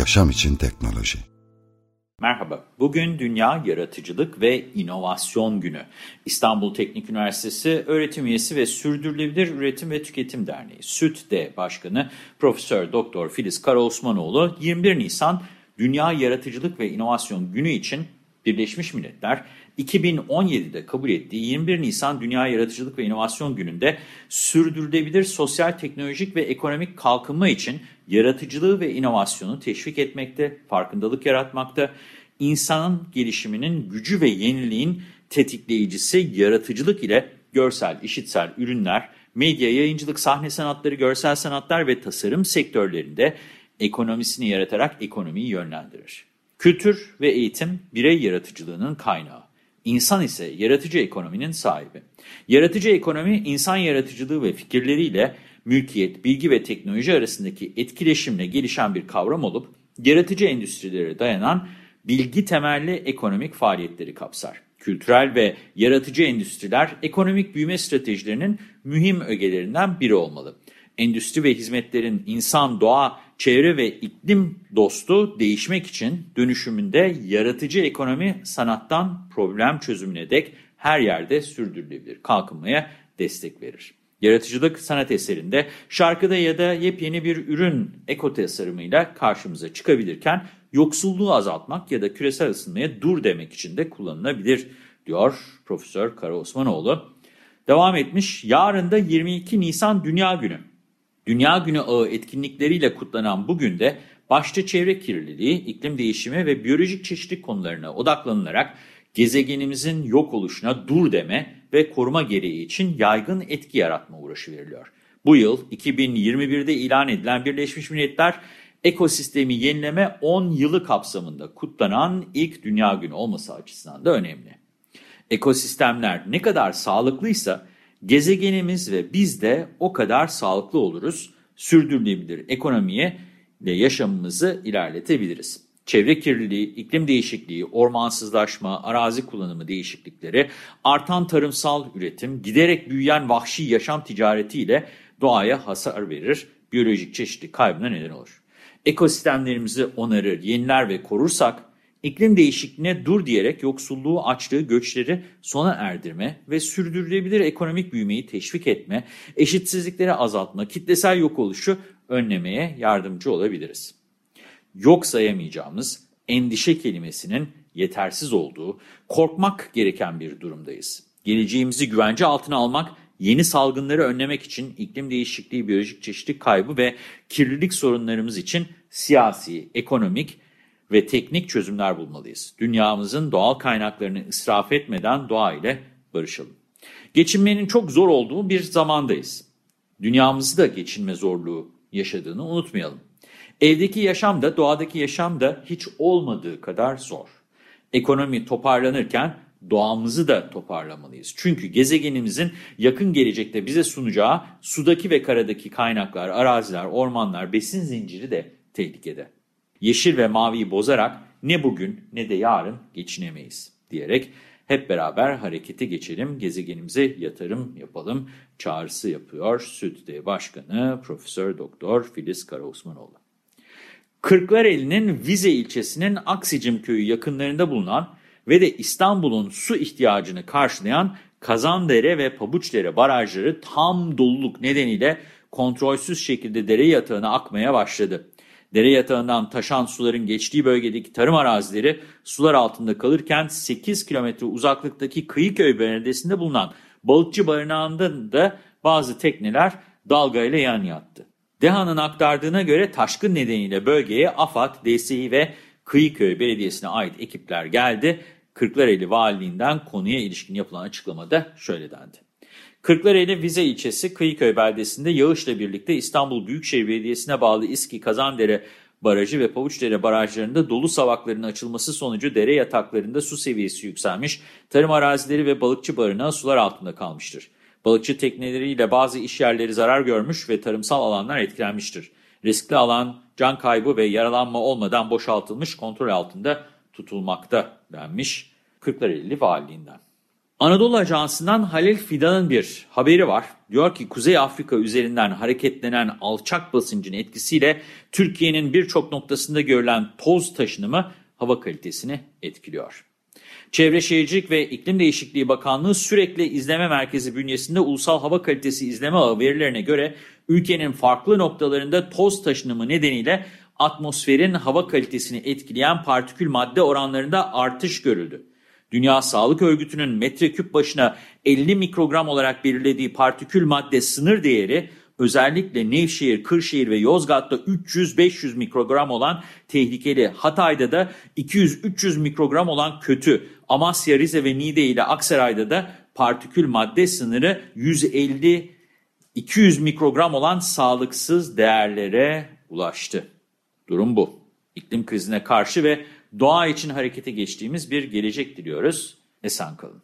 Yaşam için teknoloji. Merhaba, bugün Dünya Yaratıcılık ve İnovasyon Günü. İstanbul Teknik Üniversitesi öğretim üyesi ve Sürdürülebilir Üretim ve Tüketim Derneği SÜTDE Başkanı Profesör Doktor Filiz Karaosmanoğlu 21 Nisan Dünya Yaratıcılık ve İnovasyon Günü için Birleşmiş Milletler 2017'de kabul ettiği 21 Nisan Dünya Yaratıcılık ve İnovasyon Günü'nde sürdürülebilir sosyal, teknolojik ve ekonomik kalkınma için yaratıcılığı ve inovasyonu teşvik etmekte, farkındalık yaratmakta, insanın gelişiminin gücü ve yeniliğin tetikleyicisi yaratıcılık ile görsel, işitsel ürünler, medya, yayıncılık, sahne sanatları, görsel sanatlar ve tasarım sektörlerinde ekonomisini yaratarak ekonomiyi yönlendirir. Kültür ve eğitim birey yaratıcılığının kaynağı. İnsan ise yaratıcı ekonominin sahibi. Yaratıcı ekonomi insan yaratıcılığı ve fikirleriyle mülkiyet, bilgi ve teknoloji arasındaki etkileşimle gelişen bir kavram olup yaratıcı endüstrilere dayanan bilgi temelli ekonomik faaliyetleri kapsar. Kültürel ve yaratıcı endüstriler ekonomik büyüme stratejilerinin mühim ögelerinden biri olmalı. Endüstri ve hizmetlerin insan, doğa, çevre ve iklim dostu değişmek için dönüşümünde yaratıcı ekonomi sanattan problem çözümüne dek her yerde sürdürülebilir kalkınmaya destek verir. Yaratıcılık sanat eserinde şarkıda ya da yepyeni bir ürün ekotasarımıyla karşımıza çıkabilirken yoksulluğu azaltmak ya da küresel ısınmaya dur demek için de kullanılabilir diyor Profesör Kara Osmanoğlu. Devam etmiş yarın da 22 Nisan Dünya Günü. Dünya Günü ağı etkinlikleriyle kutlanan bugün de başta çevre kirliliği, iklim değişimi ve biyolojik çeşitlilik konularına odaklanılarak gezegenimizin yok oluşuna dur deme ve koruma gereği için yaygın etki yaratma uğraşı veriliyor. Bu yıl 2021'de ilan edilen Birleşmiş Milletler Ekosistemi Yenileme 10 yılı kapsamında kutlanan ilk Dünya Günü olması açısından da önemli. Ekosistemler ne kadar sağlıklıysa gezegenimiz ve biz de o kadar sağlıklı oluruz, sürdürülebilir ekonomiye ve yaşamımızı ilerletebiliriz. Çevre kirliliği, iklim değişikliği, ormansızlaşma, arazi kullanımı değişiklikleri, artan tarımsal üretim, giderek büyüyen vahşi yaşam ticaretiyle doğaya hasar verir, biyolojik çeşitlilik kaybına neden olur. Ekosistemlerimizi onarır, yeniler ve korursak, iklim değişikliğine dur diyerek yoksulluğu, açlığı, göçleri sona erdirme ve sürdürülebilir ekonomik büyümeyi teşvik etme, eşitsizlikleri azaltma, kitlesel yok oluşu önlemeye yardımcı olabiliriz. Yok sayamayacağımız endişe kelimesinin yetersiz olduğu, korkmak gereken bir durumdayız. Geleceğimizi güvence altına almak, yeni salgınları önlemek için iklim değişikliği, biyolojik çeşitlilik kaybı ve kirlilik sorunlarımız için siyasi, ekonomik ve teknik çözümler bulmalıyız. Dünyamızın doğal kaynaklarını israf etmeden doğa ile barışalım. Geçinmenin çok zor olduğu bir zamandayız. Dünyamızı da geçinme zorluğu yaşadığını unutmayalım. Evdeki yaşam da doğadaki yaşam da hiç olmadığı kadar zor. Ekonomi toparlanırken doğamızı da toparlamalıyız. Çünkü gezegenimizin yakın gelecekte bize sunacağı sudaki ve karadaki kaynaklar, araziler, ormanlar, besin zinciri de tehlikede. Yeşil ve maviyi bozarak ne bugün ne de yarın geçinemeyiz diyerek hep beraber harekete geçelim, gezegenimize yatırım yapalım çağrısı yapıyor SÜDD Başkanı Profesör Doktor Filiz Karaosmanoğlu. Kırklareli'nin Vize ilçesinin Aksicim köyü yakınlarında bulunan ve de İstanbul'un su ihtiyacını karşılayan Kazandere ve Pabuçdere barajları tam doluluk nedeniyle kontrolsüz şekilde dere yatağına akmaya başladı. Dere yatağından taşan suların geçtiği bölgedeki tarım arazileri sular altında kalırken 8 kilometre uzaklıktaki Kıyıköy beldesinde bulunan balıkçı barınağında da bazı tekneler dalgayla yan yattı. DEHA'nın aktardığına göre taşkın nedeniyle bölgeye AFAD, DSİ ve Kıyıköy Belediyesi'ne ait ekipler geldi. Kırklareli Valiliğinden konuya ilişkin yapılan açıklamada şöyle dendi. Kırklareli Vize ilçesi Kıyıköy beldesinde yağışla birlikte İstanbul Büyükşehir Belediyesi'ne bağlı İSKİ Kazandere Barajı ve Pavuçdere barajlarında dolu savaklarının açılması sonucu dere yataklarında su seviyesi yükselmiş, tarım arazileri ve balıkçı barınağı sular altında kalmıştır. Balıkçı tekneleriyle bazı iş yerleri zarar görmüş ve tarımsal alanlar etkilenmiştir. Riskli alan can kaybı ve yaralanma olmadan boşaltılmış kontrol altında tutulmakta denmiş Kırklareli Valiliğinden. Anadolu Ajansı'ndan Halil Fidan'ın bir haberi var. Diyor ki Kuzey Afrika üzerinden hareketlenen alçak basıncın etkisiyle Türkiye'nin birçok noktasında görülen toz taşınımı hava kalitesini etkiliyor. Çevre Şehircilik ve İklim Değişikliği Bakanlığı sürekli izleme merkezi bünyesinde ulusal hava kalitesi izleme ağı verilerine göre ülkenin farklı noktalarında toz taşınımı nedeniyle atmosferin hava kalitesini etkileyen partikül madde oranlarında artış görüldü. Dünya Sağlık Örgütü'nün metreküp başına 50 mikrogram olarak belirlediği partikül madde sınır değeri özellikle Nevşehir, Kırşehir ve Yozgat'ta 300-500 mikrogram olan tehlikeli, Hatay'da da 200-300 mikrogram olan kötü, Amasya, Rize ve Niğde ile Aksaray'da da partikül madde sınırı 150-200 mikrogram olan sağlıksız değerlere ulaştı. Durum bu. İklim krizine karşı ve doğa için harekete geçtiğimiz bir gelecek diliyoruz. Esen kalın.